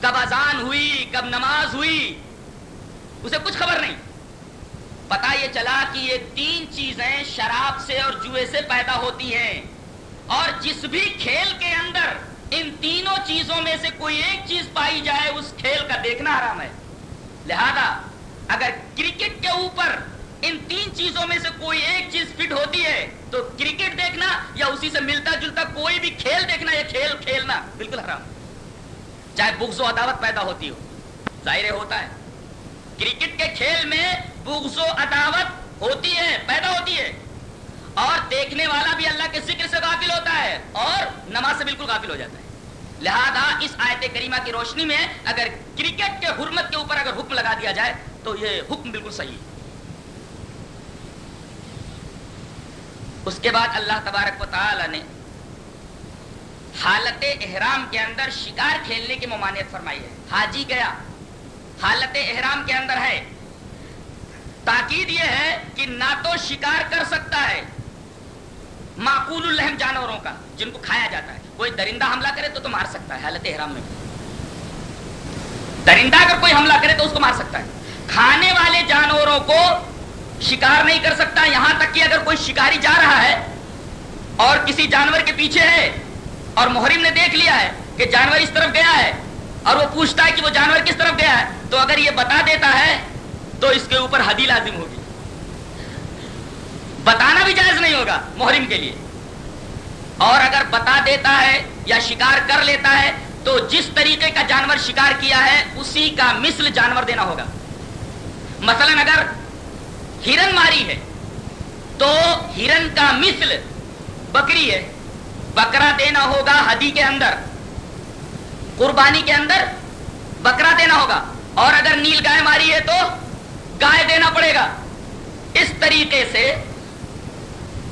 کب اذان ہوئی، کب نماز ہوئی، اسے کچھ خبر نہیں۔ پتا یہ چلا کہ یہ تین چیزیں شراب سے اور جوئے سے پیدا ہوتی ہیں۔ اور جس بھی کھیل کے اندر ان تینوں چیزوں میں سے کوئی ایک چیز پائی جائے، اس کھیل کا دیکھنا حرام ہے۔ لہذا اگر کرکٹ کے اوپر ان تین چیزوں میں سے کوئی ایک چیز فٹ ہوتی ہے، تو کرکٹ دیکھنا یا اسی سے ملتا جلتا کوئی بھی کھیل دیکھنا یا کھیل کھیلنا بالکل حرام۔ چاہے بغض و عداوت پیدا ہوتی ہو، ظاہر ہوتا ہے۔ کرکٹ کے کھیل میں بغض و عداوت ہوتی ہے، پیدا ہوتی ہے۔ اور دیکھنے والا بھی اللہ کے ذکر سے غافل ہوتا ہے اور نماز سے بالکل غافل ہو جاتا ہے۔ لہذا اس آیت کریمہ کی روشنی میں اگر کرکٹ کے حرمت کے اوپر اگر حکم لگا دیا جائے، تو یہ حکم بالکل صحیح ہے۔ اس کے بعد اللہ تبارک و تعالی نے حالت احرام کے اندر شکار کھیلنے کی ممانعت فرمائی ہے۔ حاجی گیا۔ حالت احرام کے اندر ہے۔ تاکید یہ ہے کہ نہ تو شکار کر سکتا ہے معقول الحم جانوروں کا جن کو کھایا جاتا ہے۔ کوئی درندہ حملہ کرے تو تو مار سکتا ہے حالت احرام میں۔ درندہ اگر کوئی حملہ کرے تو اس کو مار سکتا ہے۔ کھانے والے جانوروں کو شکار نہیں کر سکتا۔ یہاں تک کہ اگر کوئی شکاری جا رہا ہے اور کسی جانور کے پیچھے ہے اور محرم نے دیکھ لیا ہے کہ جانور اس طرف گیا ہے اور وہ پوچھتا ہے کہ وہ جانور کس طرف گیا ہے، تو اگر یہ بتا دیتا ہے تو اس کے اوپر حدی لازم ہوگی۔ بتانا بھی جائز نہیں ہوگا محرم کے لیے۔ اور اگر بتا دیتا ہے یا شکار کر لیتا ہے تو جس طریقے کا جانور شکار کیا ہے، اسی کا مثل جانور دینا ہوگا۔ مثلا اگر ہرن ماری ہے۔ تو ہرن کا مثل بکری ہے۔ بکرا دینا ہوگا ہدی کے اندر۔ قربانی کے اندر بکرا دینا ہوگا۔ اور اگر نیل گائے ماری ہے تو گائے دینا پڑے گا۔ اس طریقے سے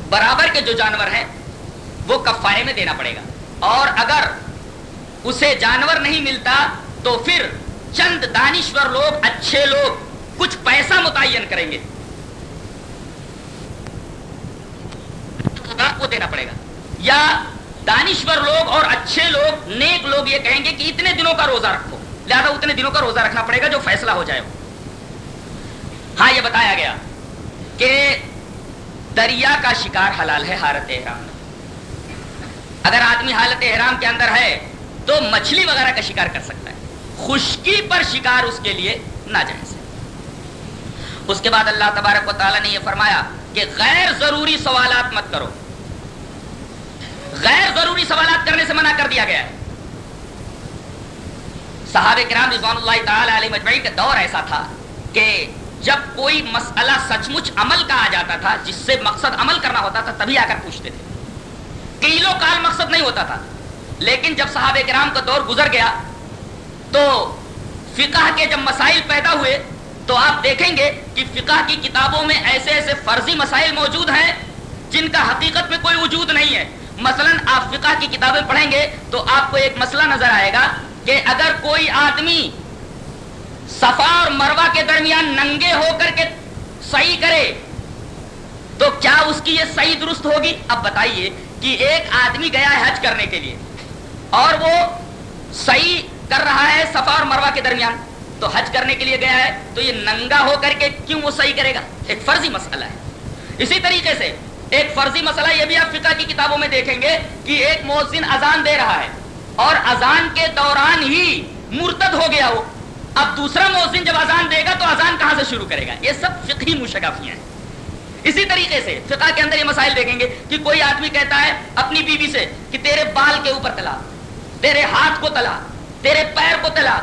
برابر کے جو جانور ہیں، وہ کفارے میں دینا پڑے گا۔ اور اگر اسے جانور نہیں ملتا، تو پھر چند دانشور لوگ، اچھے لوگ، کچھ پیسہ متعین کریں گے۔ آپ کو دینا پڑے گا۔ یا دانشور لوگ اور اچھے لوگ، نیک لوگ یہ کہیں گے کہ اتنے دنوں کا روزہ رکھو۔ لہذا اتنے دنوں کا روزہ رکھنا پڑے گا جو فیصلہ ہو جائے۔ ہاں یہ بتایا گیا کہ دریا کا شکار حلال ہے، حالت احرام۔ میں اگر آدمی حالت احرام کے اندر ہے تو مچھلی وغیرہ کا شکار کر سکتا ہے۔ خشکی پر شکار اس کے لیے ناجائز ہے۔ اس کے بعد اللہ تبارک و تعالیٰ نے یہ فرمایا کہ غیر ضروری سوالات مت کرو۔ غیر ضروری سوالات کرنے سے منع کر دیا گیا ہے۔ صحابہ کرام رضوان اللہ تعالی علیہ مجمعی کا دور ایسا تھا کہ جب کوئی مسئلہ سچ مچ عمل کا آ جاتا تھا، جس سے مقصد عمل کرنا ہوتا تھا، تبھی آ کر پوچھتے تھے۔ کیلو کال مقصد نہیں ہوتا تھا۔ لیکن جب صحابہ کرام کا دور گزر گیا، تو فقہ کے جب مسائل پیدا ہوئے، تو آپ دیکھیں گے کہ فقہ کی کتابوں میں ایسے ایسے فرضی مسائل موجود ہیں جن کا حقیقت میں کوئی وجود نہیں ہے۔ مثلا آپ فقہ کی کتابیں پڑھیں گے تو آپ کو ایک مسئلہ نظر آئے گا کہ اگر کوئی آدمی صفا اور مروا کے درمیان ننگے ہو کر کے صحیح کرے، تو کیا اس کی یہ صحیح درست ہوگی؟ اب بتائیے کہ ایک آدمی گیا ہے حج کرنے کے لیے اور وہ صحیح کر رہا ہے صفا اور مروا کے درمیان، تو حج کرنے کے لیے گیا ہے، تو یہ ننگا ہو کر کے کیوں وہ صحیح کرے گا؟ ایک فرضی مسئلہ ہے۔ اسی طریقے سے ایک فرضی مسئلہ یہ بھی آپ فقہ کی کتابوں میں دیکھیں گے کہ ایک مؤذن اذان دے رہا ہے اور اذان کے دوران ہی مرتد ہو گیا ہو اب دوسرا مؤذن جب اذان دے گا تو اذان کہاں سے شروع کرے گا؟ یہ سب فقہی مشکافیاں ہیں۔ اسی طریقے سے فقہ کے اندر یہ مسائل دیکھیں گے کہ کوئی آدمی کہتا ہے اپنی بیوی سے کہ تیرے بال کے اوپر تلا، تیرے ہاتھ کو تلا، تیرے پیر کو تلا۔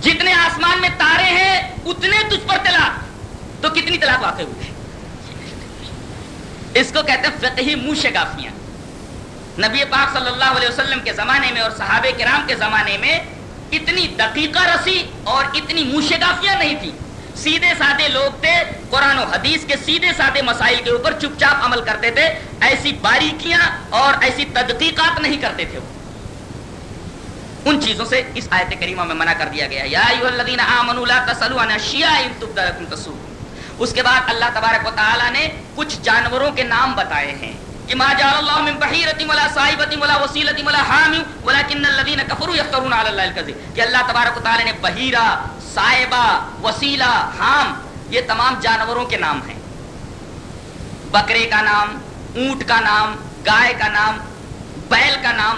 جتنے آسمان میں تارے ہیں، اتنے تجھ پر طلاق تو کتنی طلاق واقع ہوئے اس کو کہتے ہیں فقہی منہ شگافیاں نبی پاک صلی اللہ علیہ وسلم کے زمانے میں اور صحابہ کرام کے زمانے میں اتنی دقیقہ رسی اور اتنی منہ شگافیاں نہیں تھی سیدھے سادے لوگ تھے، قرآن و حدیث کے سیدھے سادے مسائل کے اوپر چپ چاپ عمل کرتے تھے، ایسی باریکیاں اور ایسی تدقیقات نہیں کرتے تھے وہ۔ ان چیزوں سے اس آیت کریمہ میں منع کر دیا گیا یا ایوہ الذین آمنوا لا تسلوا عن اشیاء ان تبد لکم اس کے بعد اللہ تبارک و تعالی نے کچھ جانوروں کے نام بتائے ہیں۔ کہ ما جعل اللہ من بحیرت ولا صائبت ولا وسیلت ولا حام ولكن الذين كفروا يفترون على الله الكذب کہ اللہ تبارک و تعالی نے بحیرہ صائبہ وسیلہ، حام، یہ تمام جانوروں کے نام ہیں۔ بکرے کا نام، اونٹ کا نام، گائے کا نام، بیل کا نام۔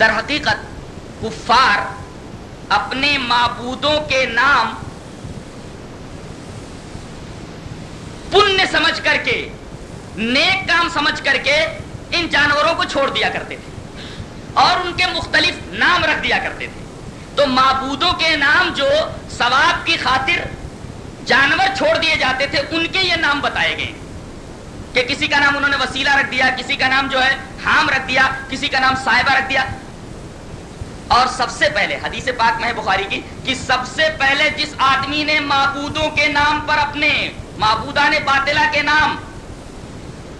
در حقیقت کفار اپنے معبودوں کے نام پنیہ سمجھ کر کے، نیک کام سمجھ کر کے ان جانوروں کو چھوڑ دیا کرتے تھے۔ اور ان کے مختلف نام رکھ دیا کرتے تھے۔ تو معبودوں کے نام جو ثواب کی خاطر جانور چھوڑ دیے جاتے تھے، ان کے یہ نام بتائے گئے۔ کہ کسی کا نام انہوں نے وسیلہ رکھ دیا، کسی کا نام جو ہے حام رکھ دیا، کسی کا نام صاحبہ رکھ دیا۔ اور سب سے پہلے، حدیث پاک میں بخاری کی، کہ سب سے پہلے جس آدمی نے معبودوں کے نام پر اپنے معبودہ نے باطلہ کے نام۔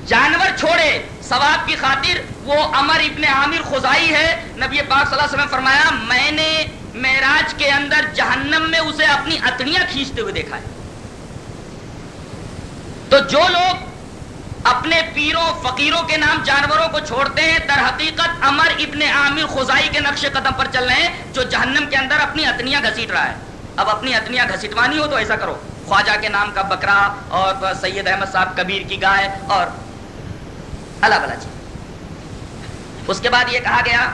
جانور چھوڑے، ثواب کی خاطر وہ امر ابن عامر خزائی ہے۔ نبی پاک صلی اللہ علیہ وسلم فرمایا، میں نے معراج کے اندر جہنم میں اسے اپنی اتنیاں کھینچتے ہوئے دیکھا ہے۔ تو جو لوگ اپنے پیروں، فقیروں کے نام جانوروں کو چھوڑتے ہیں، در حقیقت امر ابن عامر خزائی کے نقش قدم پر چل رہے ہیں، جو جہنم کے اندر اپنی اتنیاں گھسیٹ رہا ہے۔ اب اپنی اتنیاں گھسیٹوانی ہو تو ایسا کرو۔ خواجہ کے نام کا بکرا اور سید احمد صاحب کبیر کی گائے اور اللہ بلا جی۔ اس کے بعد یہ کہا گیا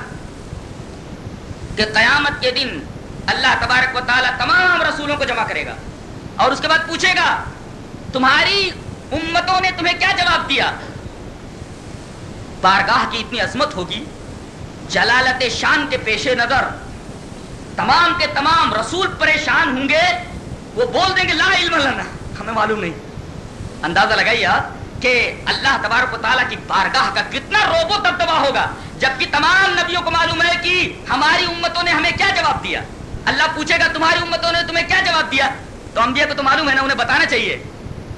کہ قیامت کے دن اللہ تبارک و تعالی تمام رسولوں کو جمع کرے گا اور اس کے بعد پوچھے گا، تمہاری امتوں نے تمہیں کیا جواب دیا؟ بارگاہ کی اتنی عظمت ہوگی، جلالت شان کے پیش نظر، تمام کے تمام رسول پریشان ہوں گے وہ بول دیں گے لا علم لنا۔ ہمیں معلوم نہیں۔ اندازہ لگائیے کہ اللہ تبارک و تعالیٰ کی بارگاہ کا کتنا روب و دبدبا ہوگا جبکہ تمام نبیوں کو معلوم ہے کہ ہماری امتوں نے ہمیں کیا جواب دیا۔ اللہ پوچھے گا، تمہاری امتوں نے تمہیں کیا جواب دیا؟ تو ہم کو تو معلوم ہے نا، انہیں بتانا چاہیے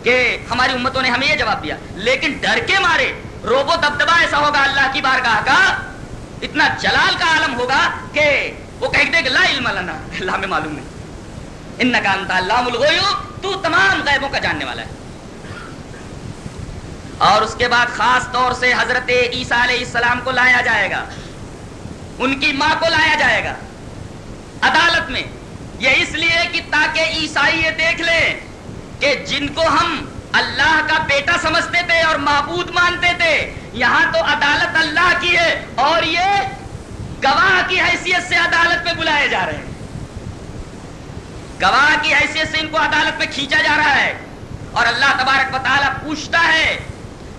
کہ ہماری امتوں نے ہمیں یہ جواب دیا۔ لیکن ڈر کے مارے، روبو دبدبا ایسا ہوگا اللہ کی بارگاہ کا، اتنا جلال کا عالم ہوگا کہ وہ کہہ دے کہ لا علم لنا۔ اللہ میں معلوم نہیں ان کا تو تمام غیبوں کا جاننے والا ہے۔ اور اس کے بعد خاص طور سے حضرت عیسیٰ علیہ السلام کو لایا جائے گا۔ ان کی ماں کو لایا جائے گا۔ عدالت میں۔ یہ اس لیے کہ تاکہ عیسائی یہ دیکھ لے کہ جن کو ہم اللہ کا بیٹا سمجھتے تھے اور معبود مانتے تھے، یہاں تو عدالت اللہ کی ہے اور یہ گواہ کی حیثیت سے عدالت پہ بلائے جا رہے ہیں۔ گواہ کی حیثیت سے ان کو عدالت پہ کھینچا جا رہا ہے۔ اور اللہ تبارک و تعالیٰ پوچھتا ہے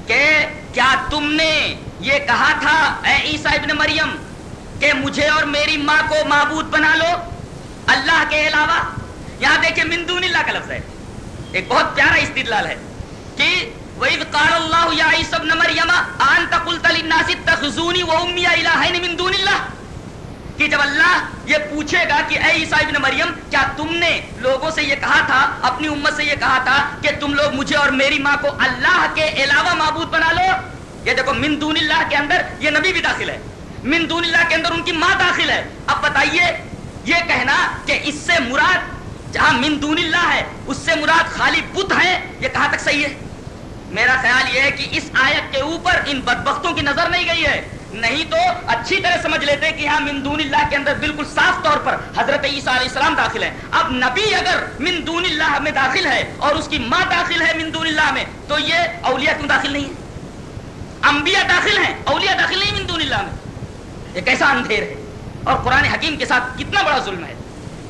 کہ کیا تم نے یہ کہا تھا اے عیسیٰ ابن مریم کہ مجھے اور میری ماں کو معبود بنا لو؟ اللہ کے علاوہ؟ یہاں دیکھیں مندون اللہ کا لفظ ہے۔ ایک بہت پیارا استدلال ہے کہ وَإِذْ قَالَ اللَّهُ يَا عِيسَى ابْنَ مَرْيَمَ أَنْتَ قُلْتَ لِلنَّاسِ اتَّخِذُونِي وَأُمِّيَ إِلَٰهَيْنِ مِن دُونِ اللَّهِ؟ کہ جب اللہ یہ پوچھے گا کہ اے عیسیٰ ابن مریم، کیا تم نے لوگوں سے یہ کہا تھا، اپنی امت سے یہ کہا تھا کہ تم لوگ مجھے اور میری ماں کو اللہ کے علاوہ معبود بنا لو؟ یہ دیکھو، من دون اللہ کے اندر یہ نبی بھی داخل ہے۔ من دون اللہ کے اندر ان کی ماں داخل ہے۔ اب بتائیے، یہ کہنا کہ اس سے مراد جہاں من دون اللہ ہے، اس سے مراد خالی بت ہے یہ کہاں تک صحیح ہے؟ میرا خیال یہ ہے کہ اس آیت کے اوپر ان بدبختوں کی نظر نہیں گئی ہے۔ نہیں تو اچھی طرح سمجھ لیتے کہ یہاں من دون اللہ کے اندر بالکل صاف طور پر حضرت عیسیٰ علیہ السلام داخل ہے اب نبی اگر من دون اللہ میں داخل ہے اور اس کی ماں داخل ہے من دون اللہ میں، تو یہ اولیاء کیوں داخل نہیں ہے انبیاء داخل ہیں، اولیاء داخل نہیں من دون اللہ میں۔ یہ کیسا اندھیر ہے اور قرآن حکیم کے ساتھ کتنا بڑا ظلم ہے۔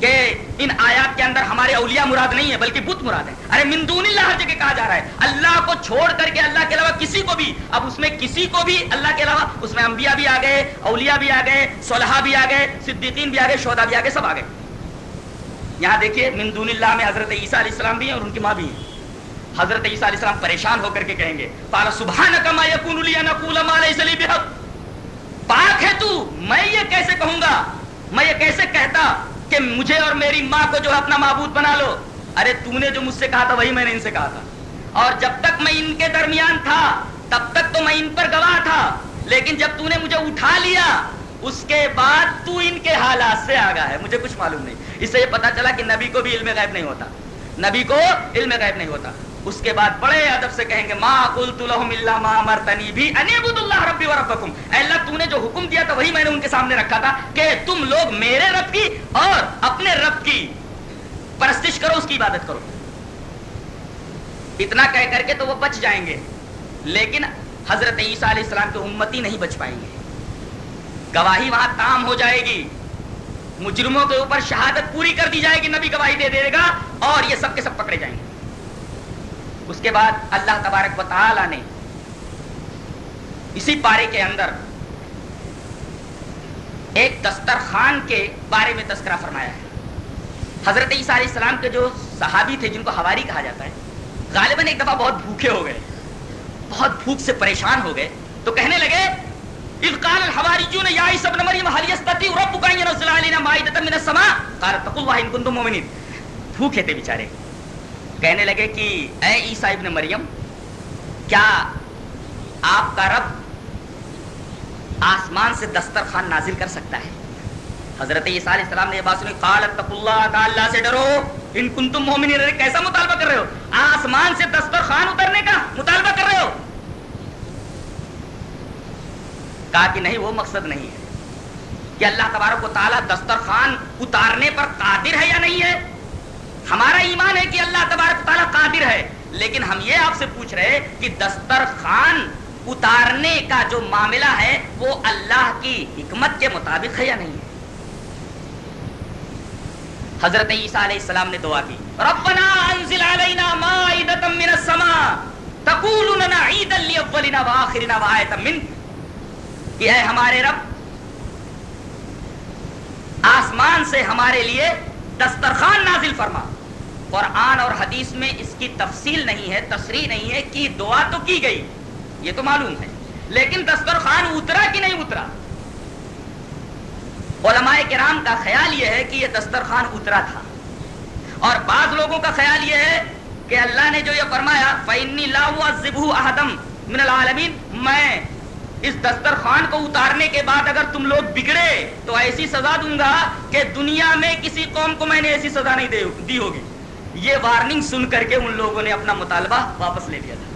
کہ ان آیات کے اندر ہمارے اولیاء مراد نہیں ہے بلکہ بت مراد ہے ارے مندون اللہ ہر جگہ کہا جا رہا ہے۔ اللہ کو چھوڑ کر کے اللہ کے علاوہ کسی کو بھی، اب اس میں کسی کو بھی اللہ کے علاوہ، اس میں انبیاء بھی آ گئے اولیاء بھی آ گئے صلحہ بھی آ گئے صدیقین بھی آ گئے شہدا بھی آ گئے سب آ گئے یہاں دیکھیے مندون اللہ میں حضرت عیسیٰ علیہ السلام بھی ہیں اور ان کی ماں بھی ہیں۔ حضرت عیسیٰ علیہ السلام پریشان ہو کر کے کہیں گے پالا سبحانک ما یکون لی ان اقول ما لیس لی بحق۔ پاک ہے تو، میں یہ کیسے کہوں گا؟ میں یہ کیسے کہتا؟ کہ مجھے اور میری ماں کو جو ہے اپنا معبود بنا لو۔ ارے تو نے جو مجھ سے کہا تھا وہی میں نے ان سے کہا تھا۔ اور جب تک میں ان کے درمیان تھا، تب تک تو میں ان پر گواہ تھا۔ لیکن جب تو نے مجھے اٹھا لیا، اس کے بعد تو ان کے حالات سے آگا ہے۔ مجھے کچھ معلوم نہیں۔ اس سے یہ پتا چلا کہ نبی کو بھی علم غیب نہیں ہوتا۔ نبی کو علم غیب نہیں ہوتا۔ اس کے بعد بڑے ادب سے کہیں گے، ما قلت لهم الا ما امرتنی بھی ان اعبدوا الله ربي وربكم. اے اللہ، تو نے جو حکم دیا تھا، وہی میں نے ان کے سامنے رکھا تھا کہ تم لوگ میرے رب کی اور اپنے رب کی پرستش کرو، اس کی عبادت کرو۔ اتنا کہہ کر کے تو وہ بچ جائیں گے، لیکن حضرت عیسیٰ علیہ السلام کے امتی نہیں بچ پائیں گے۔ گواہی وہاں تام ہو جائے گی۔ مجرموں کے اوپر شہادت پوری کر دی جائے گی، نبی گواہی دے دے گا اور یہ سب کے سب پکڑے جائیں گے۔ اس کے بعد اللہ تبارک و تعالی نے اسی پارے کے اندر ایک دسترخوان کے بارے میں تذکرہ فرمایا ہے۔ حضرت عیسیٰ علیہ السلام کے جو صحابی تھے، جن کو ہواری کہا جاتا ہے، غالباً ایک دفعہ بہت بھوکے ہو گئے، بہت بھوک سے پریشان ہو گئے۔ تو کہنے لگے قال الحواریون یا عیسی ابن مریم، هل یستطیع ربک ان ينزل علینا مائدۃ من السماء؟ قال تقوا الله ان کنتم مؤمنین. بھوکے تھے بیچارے۔ کہنے لگے کہ اے عیسیٰ ابن مریم، کیا آپ کا رب آسمان سے دسترخوان نازل کر سکتا ہے؟ حضرت عیسیٰ علیہ السلام نے یہ بات سنی، قال اللہ کا اللہ سے ڈرو ان کنتم مومنین کیسا مطالبہ کر رہے ہو؟ آسمان سے دسترخوان اترنے کا مطالبہ کر رہے ہو؟ کہا کہ نہیں، وہ مقصد نہیں ہے کہ اللہ تبارک و تعالیٰ دسترخوان اتارنے پر قادر ہے یا نہیں ہے۔ ہمارا ایمان ہے کہ اللہ تبارک تعالیٰ قادر ہے۔ لیکن ہم یہ آپ سے پوچھ رہے کہ دسترخوان اتارنے کا جو معاملہ ہے، وہ اللہ کی حکمت کے مطابق ہے یا نہیں؟ ہے حضرت عیسیٰ علیہ السلام نے دعا کی، ربنا انزل علینا مائدتا من السماء تقول لنا عیدا لاولنا واخرنا وآیتا من۔ کہ اے ہمارے رب، آسمان سے ہمارے لیے دسترخوان نازل فرما۔ قرآن اور حدیث میں اس کی تفصیل نہیں ہے تصریح نہیں ہے کہ دعا تو کی گئی، یہ تو معلوم ہے۔ لیکن دسترخوان اترا کہ نہیں اترا؟ علماء کرام کا خیال یہ ہے کہ یہ دسترخوان اترا تھا۔ اور بعض لوگوں کا خیال یہ ہے کہ اللہ نے جو یہ فرمایا، فَإِنِّي لَا أُعَذِّبُهُ أَحَدًا مِنَ الْعَالَمِينَ، میں اس دسترخوان کو اتارنے کے بعد اگر تم لوگ بگڑے تو ایسی سزا دوں گا کہ دنیا میں کسی قوم کو میں نے ایسی سزا نہیں دی ہوگی۔ یہ وارننگ سن کر کے ان لوگوں نے اپنا مطالبہ واپس لے لیا تھا۔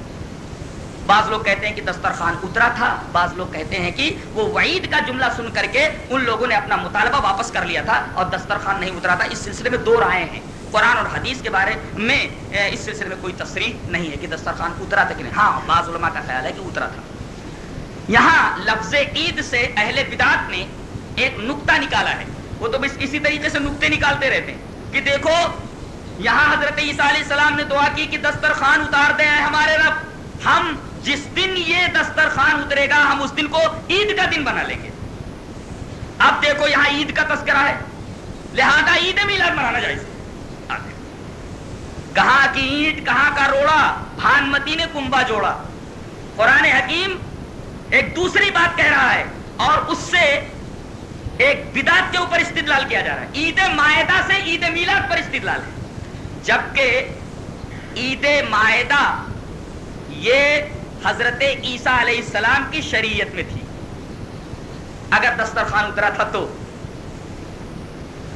بعض لوگ کہتے ہیں کہ دسترخوان اترا تھا، بعض لوگ کہتے ہیں کہ وہ وعید کا جملہ سن کر کے ان لوگوں نے اپنا مطالبہ واپس کر لیا تھا اور دسترخوان نہیں اترا تھا۔ اس سلسلے میں دو رائے ہیں۔ قرآن اور حدیث کے بارے میں اس سلسلے میں کوئی تصریح نہیں ہے کہ دسترخوان اترا تھا کہ نہیں۔ ہاں بعض علماء کا خیال ہے کہ اترا تھا۔ یہاں لفظ عید سے اہل بدعت نے ایک نقطہ نکالا ہے۔ وہ تو بس اسی طریقے سے نقطے نکالتے رہتے ہیں کہ دیکھو یہاں حضرت عیسیٰ علیہ السلام نے دعا کی کہ دسترخوان اتار دے ہمارے رب۔ ہم جس دن یہ دسترخوان اترے گا، ہم اس دن کو عید کا دن بنا لیں گے۔ اب دیکھو یہاں عید کا تذکرہ ہے۔ لہذا عید میلاد منانا جائز کہاں کی اینٹ کہاں کا روڑا؟ بھانمتی نے کنبا جوڑا۔ قرآن حکیم ایک دوسری بات کہہ رہا ہے اور اس سے ایک بدات کے اوپر استدلال کیا جا رہا ہے۔ عید معاہدہ سے عید میلاد پر استدلال ہے۔ جبکہ عید معاہدہ یہ حضرت عیسیٰ علیہ السلام کی شریعت میں تھی۔ اگر دسترخوان اترا تھا تو۔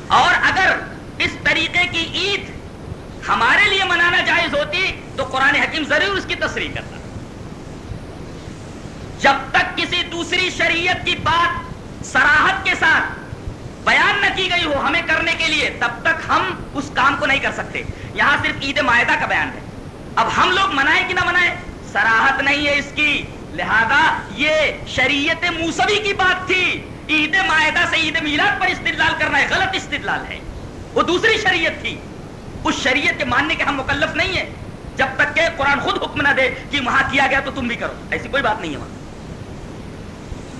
اور اگر اس طریقے کی عید ہمارے لیے منانا جائز ہوتی تو قرآن حکیم ضرور اس کی تصریح کرتا۔ جب تک کسی دوسری شریعت کی بات سراہد کے ساتھ بیان نہ کی گئی ہو ہمیں کرنے کے لیے، تب تک ہم اس کام کو نہیں کر سکتے۔ یہاں صرف عید معاہدہ کا بیان ہے۔ اب ہم لوگ منائیں کہ نہ منائیں سراہت نہیں ہے اس کی۔ لہذا یہ شریعت موسوی کی بات تھی۔ عید معاہدہ سے عید میلاد پر استدلال کرنا ہے، غلط استدلال ہے۔ وہ دوسری شریعت تھی۔ اس شریعت کے ماننے کے ہم مکلف نہیں ہیں۔ جب تک کہ قرآن خود حکم نہ دے کہ وہاں کیا گیا تو تم بھی کرو۔ ایسی کوئی بات نہیں ہے وہاں۔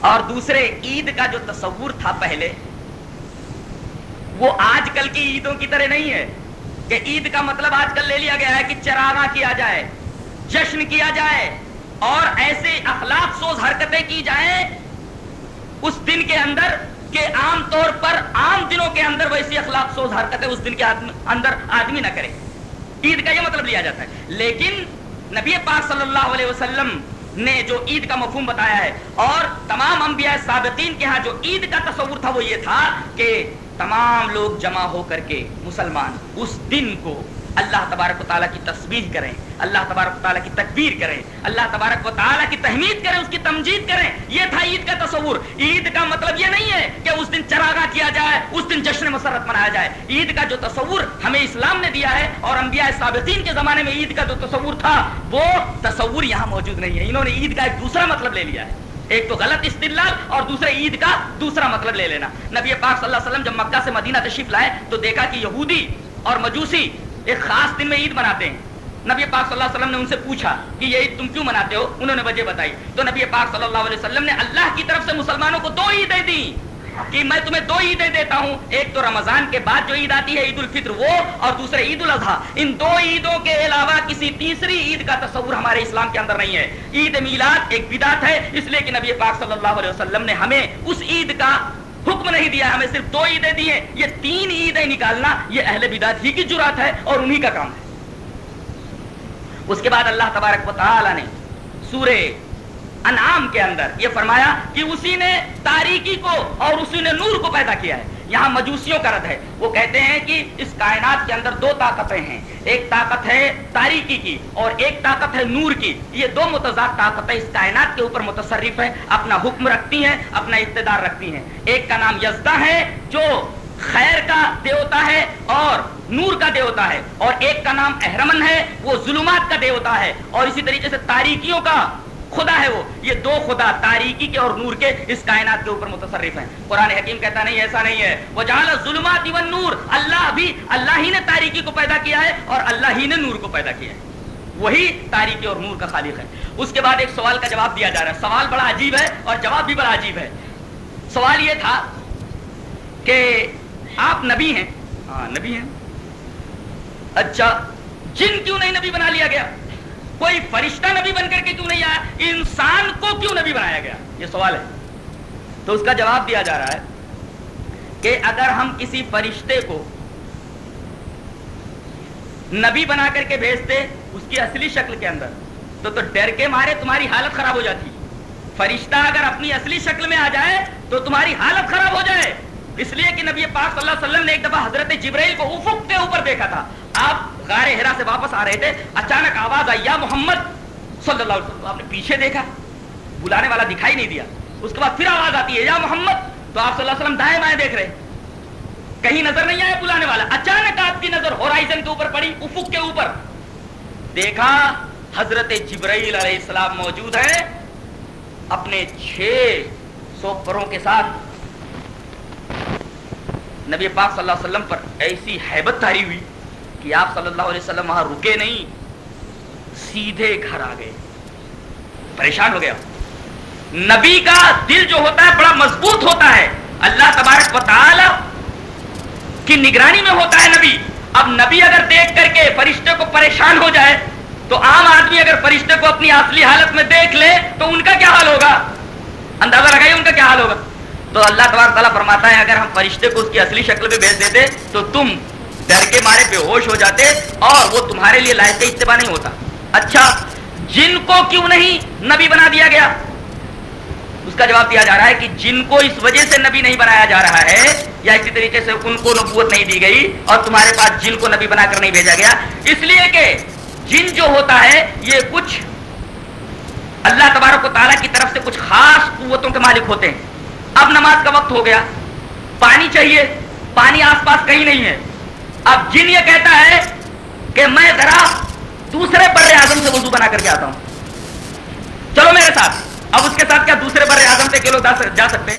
اور دوسرے، عید کا جو تصور تھا پہلے وہ آج کل کی عیدوں کی طرح نہیں ہے کہ عید کا مطلب آج کل لے لیا گیا ہے کہ چراغا کیا جائے، جشن کیا جائے اور ایسے اخلاق سوز حرکتیں کی جائیں اس دن کے اندر کہ عام طور پر عام دنوں کے اندر ویسی اخلاق سوز حرکتیں اس دن کے اندر آدمی نہ کرے۔ عید کا یہ مطلب لیا جاتا ہے۔ لیکن نبی پاک صلی اللہ علیہ وسلم نے جو عید کا مفہوم بتایا ہے اور تمام انبیاء سابقین کے ہاں جو عید کا تصور تھا وہ یہ تھا کہ تمام لوگ جمع ہو کر کے مسلمان اس دن کو اللہ تبارک و تعالیٰ کی تصویر کریں، اللہ تبارک و تعالیٰ کی تکبیر کریں، اللہ تبارک و تعالیٰ کی تحمید کریں، اس کی تمجید کریں۔ یہ تھا عید کا تصور۔ عید کا مطلب یہ نہیں ہے کہ اس دن چراغا کیا جائے، اس دن جشن مسرت منایا جائے۔ عید کا جو تصور ہمیں اسلام نے دیا ہے اور انبیاء سابقین کے زمانے میں عید کا جو تصور تھا، وہ تصور یہاں موجود نہیں ہے۔ انہوں نے عید کا ایک دوسرا مطلب لے لیا ہے۔ ایک تو غلط استدلال اور دوسرے عید کا دوسرا مطلب لے لینا۔ نبی پاک صلی اللہ علیہ وسلم جب مکہ سے مدینہ تشریف لائے تو دیکھا کہ یہودی اور مجوسی ایک خاص دن میں عید مناتے ہیں۔ نبی پاک صلی اللہ علیہ وسلم نے ان سے پوچھا کہ یہ عید تم کیوں مناتے ہو؟ انہوں نے وجہ بتائی۔ تو نبی پاک صلی اللہ علیہ وسلم نے اللہ کی طرف سے مسلمانوں کو دو عیدیں دی کہ میں تمہیں دو عیدیں دیتا ہوں، ایک تو رمضان کے بعد جو عید آتی ہے عید الفطر وہ، اور دوسرے عید الاضحیٰ ان دو عیدوں کے علاوہ کسی تیسری عید کا تصور ہمارے اسلام کے اندر نہیں ہے۔ عید میلاد ایک بدعت ہے، اس لیے کہ نبی پاک صلی اللہ علیہ وسلم نے ہمیں اس عید کا حکم نہیں دیا، ہمیں صرف دو عیدیں دی ہیں۔ یہ تین عیدیں نکالنا، یہ اہل بدعت ہی کی جرات ہے اور انہی کا کام ہے۔ اس کے بعد اللہ تبارک و تعالی نے سورہ انعام کے اندر۔ یہ فرمایا کہ اسی نے تاریکی کو اور اسی نے نور کو پیدا کیا ہے۔ یہاں مجوسیوں کا رد ہے۔ وہ کہتے ہیں کہ اس کائنات کے اندر دو طاقتیں ہیں۔ ایک طاقت ہے تاریکی کی اور ایک طاقت ہے نور کی۔ یہ دو متضاد طاقتیں اس کائنات کے اوپر متصرف ہے اپنا حکم رکھتی ہیں، اپنا اقتدار رکھتی ہیں۔ ایک کا نام یزدہ ہے، جو خیر کا دیوتا ہے اور نور کا دیوتا ہے۔ اور ایک کا نام احرمن ہے، وہ ظلمات کا دیوتا ہے۔ اور اسی طریقے سے تاریکیوں کا خدا ہے وہ، یہ دو خدا تاریکی کے اور نور کے اس کائنات کے اوپر متصرف ہیں۔ قرآن حکیم کہتا نہیں، ایسا نہیں ہے۔ وہ جہاں ظلمات نور اللہ بھی، اللہ ہی نے تاریکی کو پیدا کیا ہے اور اللہ ہی نے نور کو پیدا کیا ہے۔ وہی تاریکی اور نور کا خالق ہے۔ اس کے بعد ایک سوال کا جواب دیا جا رہا ہے۔ سوال بڑا عجیب ہے اور جواب بھی بڑا عجیب ہے۔ سوال یہ تھا کہ آپ نبی ہیں؟ ہاں نبی ہیں۔ اچھا جن کیوں نہیں نبی بنا لیا گیا؟ کوئی فرشتہ نبی بن کر کے کیوں نہیں آیا؟ انسان کو کیوں نبی بنایا گیا؟ یہ سوال ہے۔ تو اس کا جواب دیا جا رہا ہے کہ اگر ہم کسی فرشتے کو نبی بنا کر کے بھیجتے اس کی اصلی شکل کے اندر، تو تو ڈر کے مارے تمہاری حالت خراب ہو جاتی۔ فرشتہ اگر اپنی اصلی شکل میں آ جائے تو تمہاری حالت خراب ہو جائے۔ اس لیے کہ نبی پاک صلی اللہ علیہ وسلم نے ایک دفعہ حضرت جبرائیل کو افق کے اوپر دیکھا تھا۔ آپ غار ہرا سے واپس آ رہے تھے، اچانک آواز آئی، یا محمد! صلی اللہ علیہ وسلم، آپ نے پیچھے دیکھا، بلانے والا دکھائی نہیں دیا۔ اس کے بعد پھر آواز آتی ہے، یا محمد! تو آپ صلی اللہ علیہ وسلم دائیں بائیں دیکھ رہے۔ کہیں نظر نہیں آیا بلانے والا۔ اچانک آپ کی نظر ہورائزن کے اوپر پڑی، افق کے اوپر۔ دیکھا، حضرت جبرائیل علیہ السلام موجود ہے اپنے چھ سو پروں کے ساتھ۔ نبی پاک صلی اللہ علیہ وسلم پر ایسی حیبت تاری ہوئی کہ آپ صلی اللہ علیہ وسلم وہاں رکے نہیں، سیدھے گھر آ گئے۔ پریشان ہو گیا۔ نبی کا دل جو ہوتا ہے بڑا مضبوط ہوتا ہے۔ اللہ تبارک و تعالی کی نگرانی میں ہوتا ہے نبی۔ اب نبی اگر دیکھ کر کے فرشتے کو پریشان ہو جائے، تو عام آدمی اگر فرشتے کو اپنی اصلی حالت میں دیکھ لے، تو ان کا کیا حال ہوگا؟ اندازہ لگائیے ان کا کیا حال ہوگا؟ تو اللہ تبارک تعالیٰ فرماتا ہے، اگر ہم فرشتے کو اس کی اصلی شکل میں بھیج دیتے، تو تم ڈر کے مارے بے ہوش ہو جاتے اور وہ تمہارے لیے لائق اتباع نہیں ہوتا۔ اچھا جن کو کیوں نہیں نبی بنا دیا گیا؟ اس کا جواب دیا جا رہا ہے کہ جن کو اس وجہ سے نبی نہیں بنایا جا رہا ہے یا اسی طریقے سے ان کو نبوت نہیں دی گئی اور تمہارے پاس جن کو نبی بنا کر نہیں بھیجا گیا۔ اس لیے کہ جن جو ہوتا ہے، یہ کچھ اللہ تبارک و تعالیٰ کی طرف سے کچھ خاص قوتوں کے مالک ہوتے ہیں۔ اب نماز کا وقت ہو گیا۔ پانی چاہیے، پانی آس پاس کہیں نہیں ہے۔ اب جن یہ کہتا ہے کہ میں ذرا دوسرے بر اعظم سے وضو بنا کر کے آتا ہوں۔ چلو میرے ساتھ، اب اس کے ساتھ کیا دوسرے بر اعظم سے کے لوگ جا سکتے ہیں؟